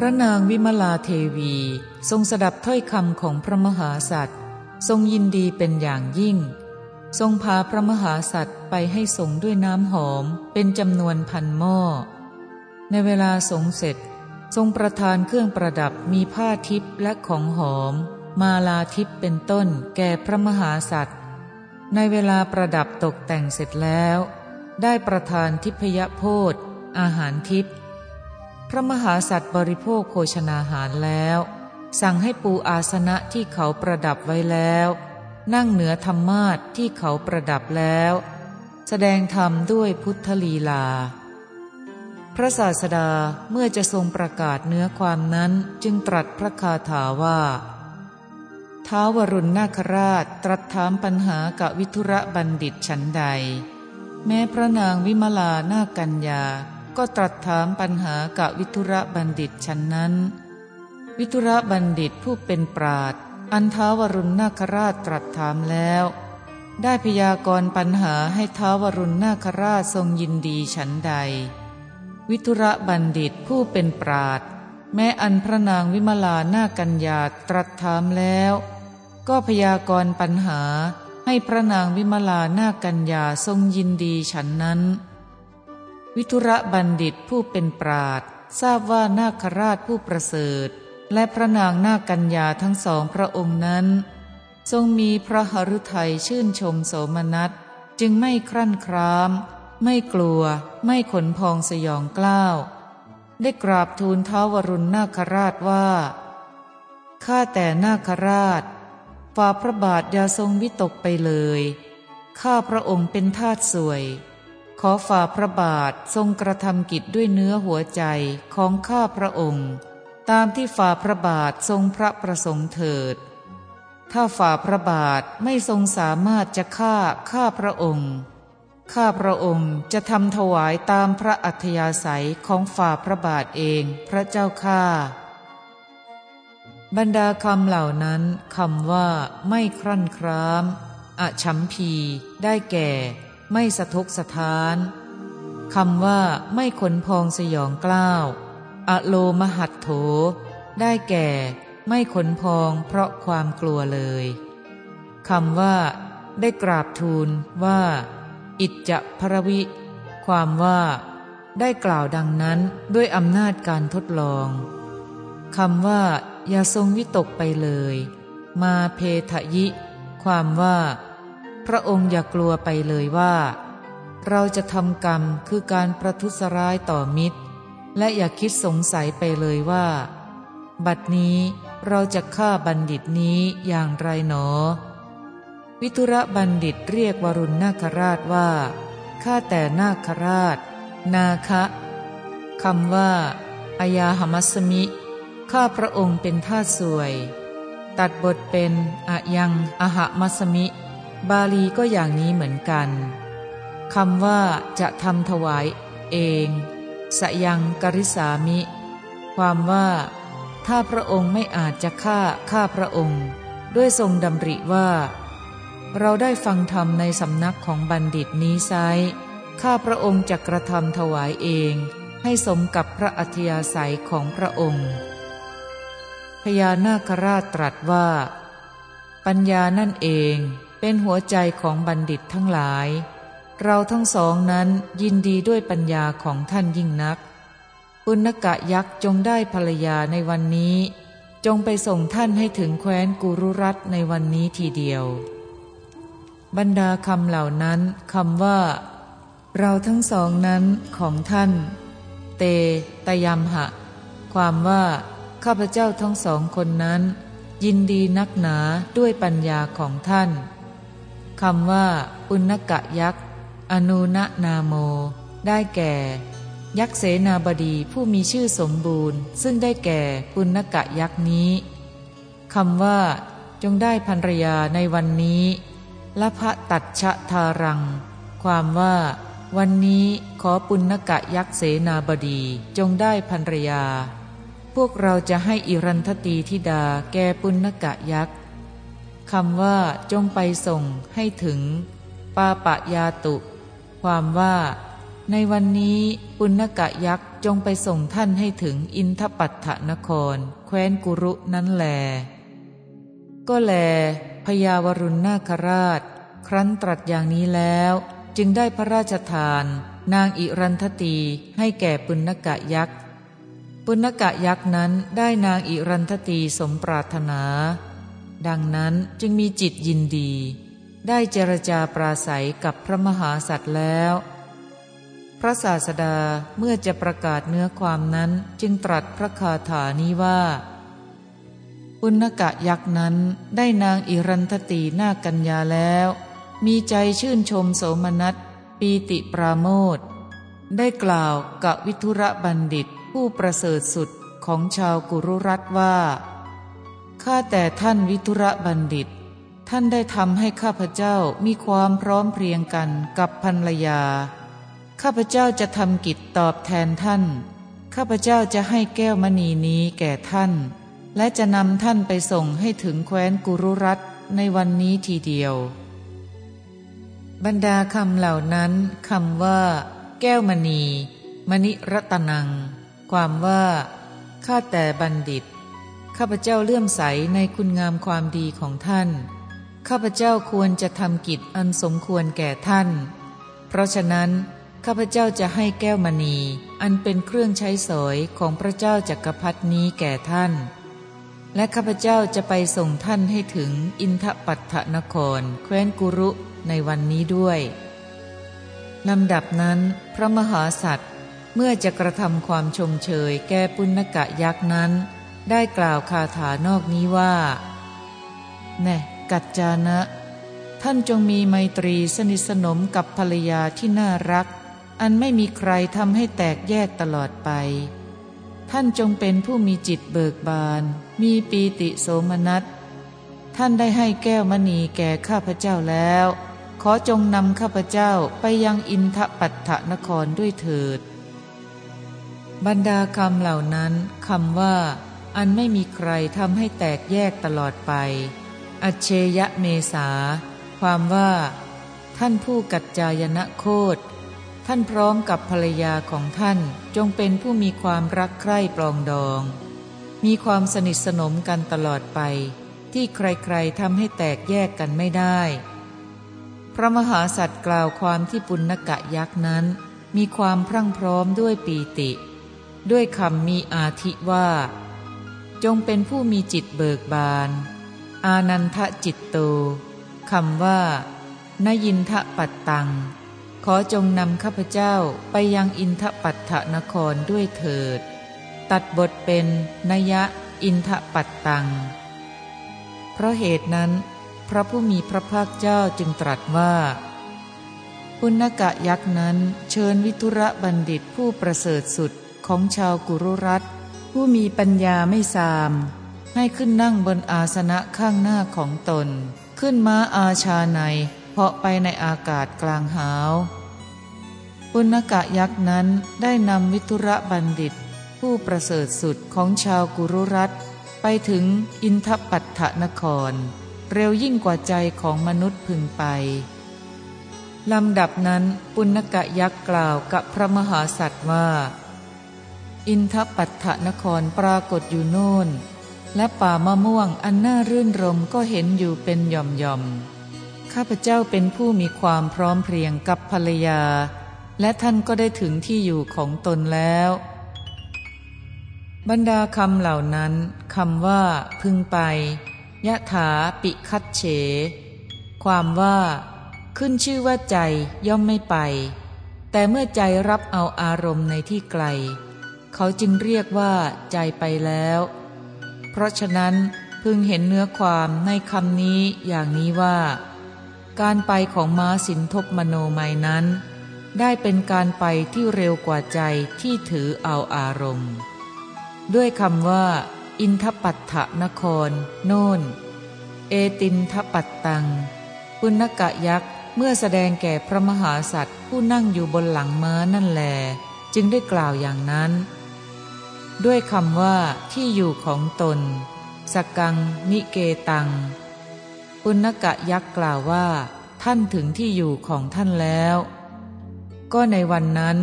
พระนางวิมลาเทวี ทรงสดับถ้อยคำของพระมหาสัตว์ทรงยินดีเป็นอย่างยิ่ง ทรงพาพระมหาสัตว์ไปให้สงด้วยน้ำหอมเป็นจำนวนพันหม้อ ในเวลาสงเสร็จ ทรงประทานเครื่องประดับมีผ้าทิพย์และของหอม มาลาทิพย์เป็นต้นแก่พระมหาสัตว์ ในเวลาประดับตกแต่งเสร็จแล้ว ได้ประทานทิพยโพธอาหารทิพย์ พระมหาสัตว์บริโภคโภชนาหารแล้ว สั่งให้ปูอาสนะที่เขาประดับไว้แล้ว นั่งเหนือธรรมาทที่เขาประดับแล้ว แสดงธรรมด้วยพุทธลีลา พระศาสดาเมื่อจะทรงประกาศเนื้อความนั้นจึงตรัสพระคาถาว่าท้าวรุณนาคราชตรัสถามปัญหากับวิทุระบัณฑิตฉันใด แม้พระนางวิมลานากัญญา ก็ตรัสถามปัญหากับวิทุระบัณฑิตฉันนั้น วิทุระบัณฑิตผู้เป็นปราดอันท้าวรุณนาคราชตรัสถามแล้ว ได้พยากรณ์ปัญหาให้ท้าวรุณนาคราชทรงยินดีฉันใด วิทุระบัณฑิตผู้เป็นปราดแม้อันพระนางวิมลานากัญญาตรัสถามแล้ว ก็พยากรณ์ปัญหาให้พระนางวิมลานากัญญาทรงยินดีฉันนั้น วิทุระบัณฑิตผู้เป็นปราดทราบว่านาคราชผู้ประเสริฐ และพระนางนากัญญาทั้งสองพระองค์นั้น ทรงมีพระหฤทัยชื่นชมโสมนัสจึงไม่ครั่นคราม ไม่กลัว ไม่ขนพองสยองกล้าว ได้กราบทูลท้าวรุณนาคราชว่าข้าแต่นาคราชฝ่าพระบาทอย่าทรงวิตกไปเลย ข้าพระองค์เป็นทาสสวย ขอฝ่าพระบาททรงกระทำกิจด้วยเนื้อหัวใจของข้าพระองค์ ตามที่ฝ่าพระบาททรงพระประสงค์เถิด ถ้าฝ่าพระบาทไม่ทรงสามารถจะฆ่าข้าพระองค์ข้าพระองค์จะทำถวายตามพระอัธยาศัยของฝ่าพระบาทเองพระเจ้าข้าบรรดาคำเหล่านั้นคำว่าไม่ครั่นครามอชัมพี ได้แก่ ไม่สะทกสะท้านคำว่าไม่ขนพองสยองกล้าว อโลมหัดโถ ได้แก่ ไม่ขนพองเพราะความกลัวเลยคำว่า ได้กราบทูลว่า อิจจะพระวิ ความว่า ได้กล่าวดังนั้นด้วยอำนาจการทดลองคำว่า อย่าทรงวิตกไปเลย มาเพทะยิ ความว่า พระองค์อย่ากลัวไปเลยว่า เราจะทำกรรมคือการประทุษร้ายต่อมิตร และอย่าคิดสงสัยไปเลยว่า บัดนี้เราจะฆ่าบัณฑิตนี้อย่างไรหนอ วิทุระบัณฑิตเรียกวรุณนาคราชว่าข้าแต่นาคราช นาคะคำว่าอายาหมัสมิ ข้าพระองค์เป็นท่าสวย ตัดบทเป็นอะยังอหมัสมิ บาลีก็อย่างนี้เหมือนกันคำว่าจะทำถวายเองสยังกริสามิ ความว่า ถ้าพระองค์ไม่อาจจะฆ่าข้าพระองค์ ด้วยทรงดำริว่า เราได้ฟังธรรมในสำนักของบัณฑิตนี้ไซข้าพระองค์จะกระทำถวายเอง ให้สมกับพระอัธยาศัยของพระองค์ พญานาคราชตรัสว่า ปัญญานั่นเอง เป็นหัวใจของบัณฑิตทั้งหลาย เราทั้งสองนั้นยินดีด้วยปัญญาของท่านยิ่งนัก ปุณกะยักษ์จงได้ภรรยาในวันนี้ จงไปส่งท่านให้ถึงแคว้นกุรุรัตในวันนี้ทีเดียว บรรดาคำเหล่านั้นคำว่า เราทั้งสองนั้นของท่าน เต ตยามหะ ความว่า ข้าพเจ้าทั้งสองคนนั้น ยินดีนักหนาด้วยปัญญาของท่าน คำว่าปุณกะยักษ์ อนุนนาโม ได้แก่ ยักษ์เสนาบดีผู้มีชื่อสมบูรณ์ ซึ่งได้แก่ปุณกะยักษ์นี้คำว่า จงได้ภรรยาในวันนี้ละพะตัดชะทารัง ความว่า วันนี้ขอปุณกะยักษ์เสนาบดีจงได้ภรรยา พวกเราจะให้อิรันทตีธิดาแก่ปุณกะยักษ์ คำว่าจงไปส่งให้ถึง ปาปะยาตุ ความว่า ในวันนี้ปุณกะยักษ์จงไปส่งท่านให้ถึงอินทปัตถนคร แคว้นกุรุนั้นแล ก็แลพยาวรุณนาคราช ครั้นตรัสอย่างนี้แล้ว จึงได้พระราชทาน นางอิรันทตีให้แก่ปุณกะยักษ์ ปุณกะยักษ์นั้นได้นางอิรันทตีสมปรารถนา ดังนั้นจึงมีจิตยินดี ได้เจรจาปราศัยกับพระมหาสัตว์แล้ว พระศาสดาเมื่อจะประกาศเนื้อความนั้นจึงตรัสพระคาถานี้ว่าอุณกะยักษ์นั้นได้นางอิรันทตีนากัญญาแล้ว มีใจชื่นชมโสมนัสปีติปราโมทได้กล่าวกับวิทุระบัณฑิตผู้ประเสริฐสุดของชาวกุรุรัตว่า ข้าแต่ท่านวิทุระบัณฑิต ท่านได้ทำให้ข้าพเจ้ามีความพร้อมเพรียงกันกับภรรยา ข้าพเจ้าจะทำกิจตอบแทนท่าน ข้าพเจ้าจะให้แก้วมณีนี้แก่ท่าน และจะนำท่านไปส่งให้ถึงแคว้นกุรุรัตในวันนี้ทีเดียว บรรดาคำเหล่านั้นคำว่า แก้วมณี มณิรัตนัง ความว่า ข้าแต่บัณฑิต ข้าพเจ้าเลื่อมใสในคุณงามความดีของท่าน ข้าพเจ้าควรจะทำกิจอันสมควรแก่ท่าน เพราะฉะนั้น ข้าพเจ้าจะให้แก้วมณี อันเป็นเครื่องใช้สอยของพระเจ้าจักรพรรดินี้แก่ท่าน และข้าพเจ้าจะไปส่งท่านให้ถึงอินทปัตถนคร แคว้นกุรุในวันนี้ด้วยลำดับนั้นพระมหาสัตว์เมื่อจะกระทำความชมเชยแก่ปุณกะยักษ์นั้น ได้กล่าวคาถานอกนี้ว่า แน่กัจจานะ ท่านจงมีไมตรีสนิทสนมกับภรรยาที่น่ารัก อันไม่มีใครทำให้แตกแยกตลอดไป ท่านจงเป็นผู้มีจิตเบิกบาน มีปีติโสมนัส ท่านได้ให้แก้วมณีแก่ข้าพเจ้าแล้ว ขอจงนำข้าพเจ้าไปยังอินทปัตถนครด้วยเถิด บรรดาคำเหล่านั้นคำว่า อันไม่มีใครทำให้แตกแยกตลอดไป อัจเชยะเมษา ความว่า ท่านผู้กัจจายนะโคตท่านพร้อมกับภรรยาของท่านจงเป็นผู้มีความรักใคร่ปลองดอง มีความสนิทสนมกันตลอดไป ที่ใครๆทำให้แตกแยกกันไม่ได้ พระมหาสัตว์กล่าวความที่ปุณกะยักษ์นั้น มีความพรั่งพร้อมด้วยปีติ ด้วยคำมีอาทิว่า จงเป็นผู้มีจิตเบิกบาน อานันทจิตโตคำว่านยินทะปัตตัง ขอจงนำข้าพเจ้าไปยังอินทปัตถนครด้วยเถิด ตัดบทเป็นนยะอินทปัตตัง เพราะเหตุนั้น พระผู้มีพระภาคเจ้าจึงตรัสว่า ปุณกะยักษ์นั้นเชิญวิทุระบัณฑิตผู้ประเสริฐสุดของชาวกุรุรัต ผู้มีปัญญาไม่สาม ให้ขึ้นนั่งบนอาสนะข้างหน้าของตน ขึ้นม้าอาชาในเหาะไปในอากาศกลางหาวปุณกะยักษ์นั้นได้นำวิทุระบัณฑิต ผู้ประเสริฐสุดของชาวกุรุรัตไปถึงอินทปัตถนคร เร็วยิ่งกว่าใจของมนุษย์พึงไปลำดับนั้นปุณกะยักษ์กล่าวกับพระมหาสัตว์ว่า อินทปัตถนครปรากฏอยู่โน่น และป่ามะม่วงอันน่ารื่นรมก็เห็นอยู่เป็นหย่อมๆ ข้าพเจ้าเป็นผู้มีความพร้อมเพรียงกับภรรยา และท่านก็ได้ถึงที่อยู่ของตนแล้ว บรรดาคำเหล่านั้นคำว่า พึงไปยะถาปิคัดเฉ ความว่า ขึ้นชื่อว่าใจย่อมไม่ไป แต่เมื่อใจรับเอาอารมณ์ในที่ไกล เขาจึงเรียกว่าใจไปแล้ว เพราะฉะนั้นพึงเห็นเนื้อความในคำนี้อย่างนี้ว่า การไปของม้าสินทบมโนมัยนั้น ได้เป็นการไปที่เร็วกว่าใจที่ถือเอาอารมณ์ ด้วยคำว่า อินทปัตถนคร โน่น เอตินทปัตตัง ปุณกะยักษ์เมื่อแสดงแก่พระมหาสัตว์ผู้นั่งอยู่บนหลังม้านั่นแล จึงได้กล่าวอย่างนั้น ด้วยคำว่าที่อยู่ของตน สกังนิเกตัง ปุณกะยักษ์กล่าวว่า ท่านถึงที่อยู่ของท่านแล้ว ก็ในวันนั้น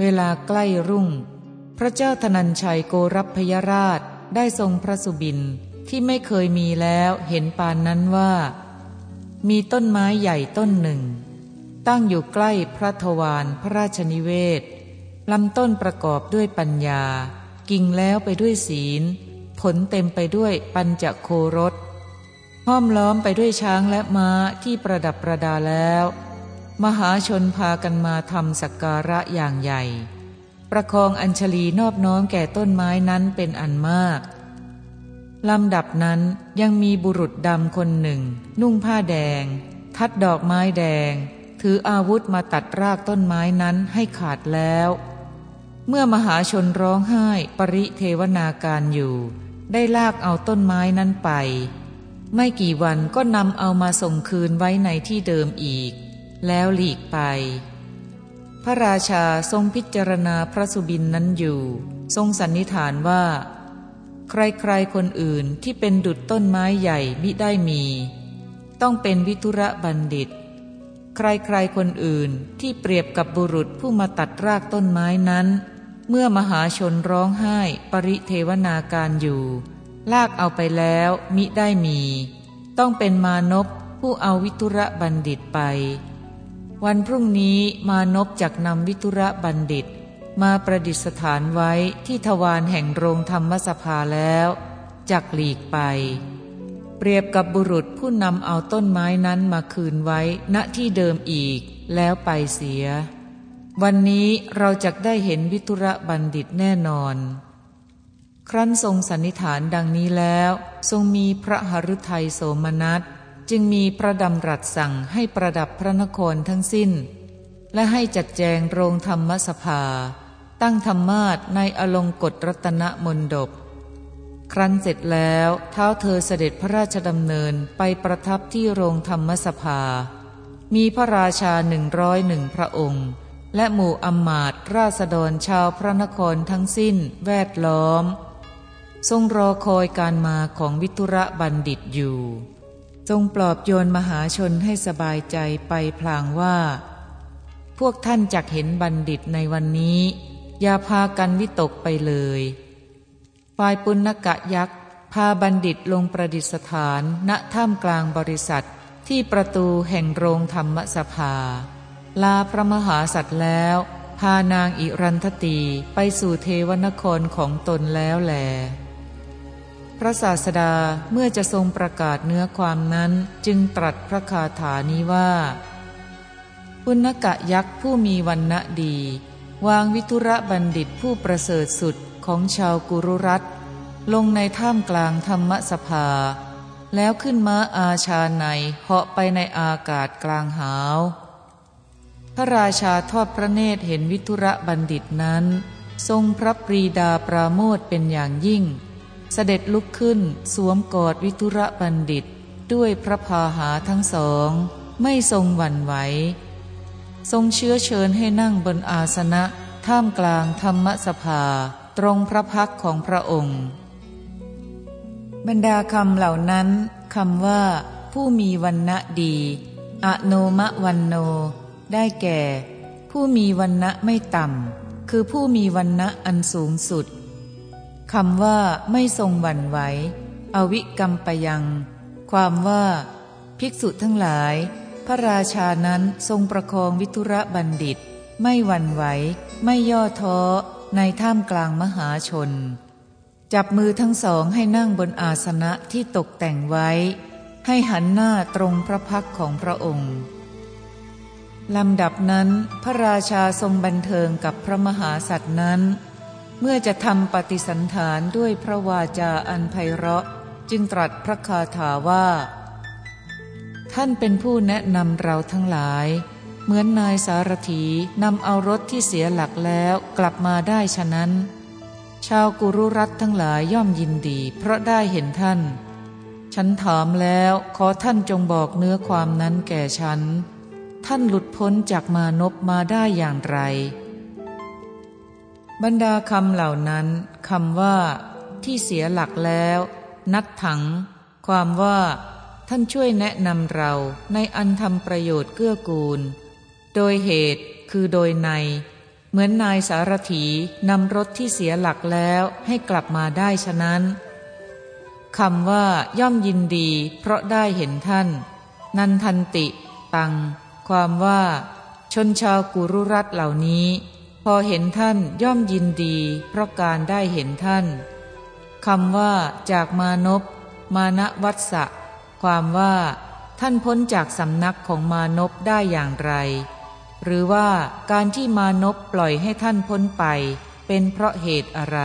เวลาใกล้รุ่ง พระเจ้าธนัญชัยโกรพพยราชได้ทรงพระสุบินที่ไม่เคยมีแล้วเห็นปานนั้นว่า มีต้นไม้ใหญ่ต้นหนึ่ง ตั้งอยู่ใกล้พระทวารพระราชนิเวศลำต้นประกอบด้วยปัญญา กิ่งแล้วไปด้วยศีล ผลเต็มไปด้วยปัญจโครสห้อมล้อมไปด้วยช้างและม้าที่ประดับประดาแล้ว มหาชนพากันมาทำสักการะอย่างใหญ่ ประคองอัญชลีนอบน้อมแก่ต้นไม้นั้นเป็นอันมากลำดับนั้นยังมีบุรุษดำคนหนึ่ง นุ่งผ้าแดง ทัดดอกไม้แดง ถืออาวุธมาตัดรากต้นไม้นั้นให้ขาดแล้ว เมื่อมหาชนร้องไห้ปริเทวนาการอยู่ ได้ลากเอาต้นไม้นั้นไป ไม่กี่วันก็นำเอามาส่งคืนไว้ในที่เดิมอีก แล้วหลีกไป พระราชาทรงพิจารณาพระสุบินนั้นอยู่ ทรงสันนิษฐานว่า ใครๆคนอื่นที่เป็นดุจต้นไม้ใหญ่มิได้มี ต้องเป็นวิทุระบัณฑิตใครๆคนอื่นที่เปรียบกับบุรุษผู้มาตัดรากต้นไม้นั้น เมื่อมหาชนร้องไห้ปริเทวนาการอยู่ ลากเอาไปแล้วมิได้มี ต้องเป็นมานพผู้เอาวิทุระบัณฑิตไป วันพรุ่งนี้มานพจักนำวิทุระบัณฑิต มาประดิษฐานไว้ที่ทวารแห่งโรงธรรมสภาแล้วจักหลีกไป เปรียบกับบุรุษผู้นำเอาต้นไม้นั้นมาคืนไว้ณที่เดิมอีกแล้วไปเสีย วันนี้เราจะได้เห็นวิทุระบัณฑิตแน่นอน ครั้นทรงสันนิฐานดังนี้แล้ว ทรงมีพระหฤทัยโสมนัสจึงมีพระดำรัสสั่งให้ประดับพระนครทั้งสิ้น และให้จัดแจงโรงธรรมสภา ตั้งธรรมาทในอลงกฎรัตนมนดบครั้นเสร็จแล้วเท้าเธอเสด็จพระราชดำเนินไปประทับที่โรงธรรมสภา มีพระราชาหนึ่งร้อยหนึ่งพระองค์ และหมู่อมมาตราษฎรชาวพระนครทั้งสิ้นแวดล้อม ทรงรอคอยการมาของวิทุระบัณฑิตอยู่ ทรงปลอบโยนมหาชนให้สบายใจไปพลางว่า พวกท่านจักเห็นบัณฑิตในวันนี้ อย่าพากันวิตกไปเลยฝ่ายปุณกะยักษ์ พาบัณฑิตลงประดิษฐานณถ้ำกลางบริษัทที่ประตูแห่งโรงธรรมสภา ลาพระมหาสัตว์แล้ว พานางอิรันทตีไปสู่เทวนครของตนแล้วแล พระศาสดาเมื่อจะทรงประกาศเนื้อความนั้นจึงตรัสพระคาถานี้ว่าปุณกะยักษ์ผู้มีวันณะดี วางวิทุระบัณฑิตผู้ประเสริฐสุดของชาวกุรุรัตลงในถ้ำกลางธรรมสภา แล้วขึ้นม้าอาชาในเหาะไปในอากาศกลางหาว พระราชาทอดพระเนตรเห็นวิทุระบัณฑิตนั้น ทรงพระปรีดาปราโมทเป็นอย่างยิ่ง เสด็จลุกขึ้นสวมกอดวิทุระบัณฑิตด้วยพระพาหาทั้งสอง ไม่ทรงหวั่นไหว ทรงเชื้อเชิญให้นั่งบนอาสนะท่ามกลางธรรมสภาตรงพระพักของพระองค์ บรรดาคำเหล่านั้นคำว่า ผู้มีวันณะดี อโนมะวันโน ได้แก่ ผู้มีวันณะไม่ต่ำ คือผู้มีวันณะอันสูงสุดคำว่าไม่ทรงหวั่นไหว อวิกรรมปยัง ความว่า ภิกษุทั้งหลาย พระราชานั้นทรงประคองวิทุระบัณฑิต ไม่หวั่นไหว ไม่ย่อท้อ ในท่ามกลางมหาชน จับมือทั้งสองให้นั่งบนอาสนะที่ตกแต่งไว้ ให้หันหน้าตรงพระพักของพระองค์ ลำดับนั้นพระราชาทรงบันเทิงกับพระมหาสัตว์นั้น เมื่อจะทำปฏิสันฐานด้วยพระวาจาอันไพเราะ จึงตรัสพระคาถาว่า ท่านเป็นผู้แนะนำเราทั้งหลาย เหมือนนายสารถีนำเอารถที่เสียหลักแล้วกลับมาได้ฉะนั้น ชาวกุรุรัตทั้งหลายย่อมยินดี เพราะได้เห็นท่าน ฉันถามแล้วขอท่านจงบอกเนื้อความนั้นแก่ฉัน ท่านหลุดพ้นจากมานพมาได้อย่างไร บรรดาคำเหล่านั้นคำว่า ที่เสียหลักแล้ว นัดถัง ความว่า ท่านช่วยแนะนำเราในอันทำประโยชน์เกื้อกูล โดยเหตุคือโดยใน เหมือนนายสารถีนำรถที่เสียหลักแล้วให้กลับมาได้ฉะนั้นคำว่าย่อมยินดีเพราะได้เห็นท่าน นันทันติ ตัง ความว่า ชนชาวกุรุรัตเหล่านี้ พอเห็นท่านย่อมยินดี เพราะการได้เห็นท่านคำว่า จากมานพมานวัตสะความว่า ท่านพ้นจากสำนักของมานพได้อย่างไร หรือว่าการที่มานพปล่อยให้ท่านพ้นไป เป็นเพราะเหตุอะไร